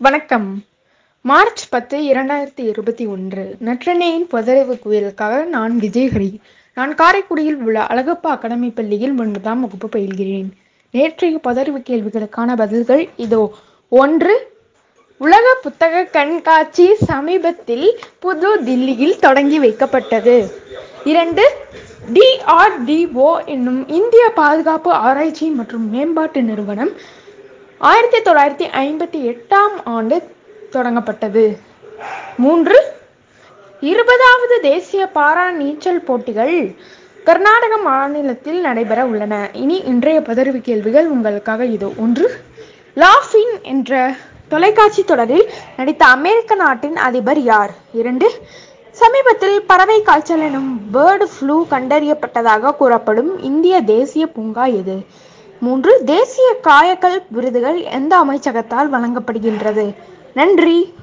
வணக்கம். மார்ச் பத்து இரண்டாயிரத்தி இருபத்தி ஒன்று. நற்றினையின் பொதறிவு குவியலுக்காக நான் விஜயஹரி. நான் காரைக்குடியில் உள்ள அழகப்பா அகாடமி பள்ளியில் ஒன்பதாம் வகுப்பு பயில்கிறேன். நேற்றைய பதறிவு கேள்விகளுக்கான பதில்கள் இதோ. ஒன்று உலக புத்தக கண்காட்சி சமீபத்தில் புது தில்லியில் தொடங்கி வைக்கப்பட்டது. இரண்டு டிஆர்டிஓ என்னும் இந்திய பாதுகாப்பு ஆராய்ச்சி மற்றும் மேம்பாட்டு நிறுவனம் ஆயிரத்தி தொள்ளாயிரத்தி ஐம்பத்தி எட்டாம் ஆண்டு தொடங்கப்பட்டது. மூன்று இருபதாவது தேசிய பாரா நீச்சல் போட்டிகள் கர்நாடக மாநிலத்தில் நடைபெற உள்ளன. இனி இன்றைய பதறிவு கேள்விகள் உங்களுக்காக இதோ. ஒன்று லாஃபின் என்ற தொலைக்காட்சி தொடரில் நடித்த அமெரிக்க நாட்டின் அதிபர் யார்? இரண்டு சமீபத்தில் பறவை காய்ச்சல் எனும் பேர்டு ஃப்ளூ கண்டறியப்பட்டதாக கூறப்படும் இந்திய தேசிய பூங்கா எது? மூன்று தேசிய காயகல்ப் விருதுகள் எந்த அமைச்சகத்தால் வழங்கப்படுகின்றது? நன்றி.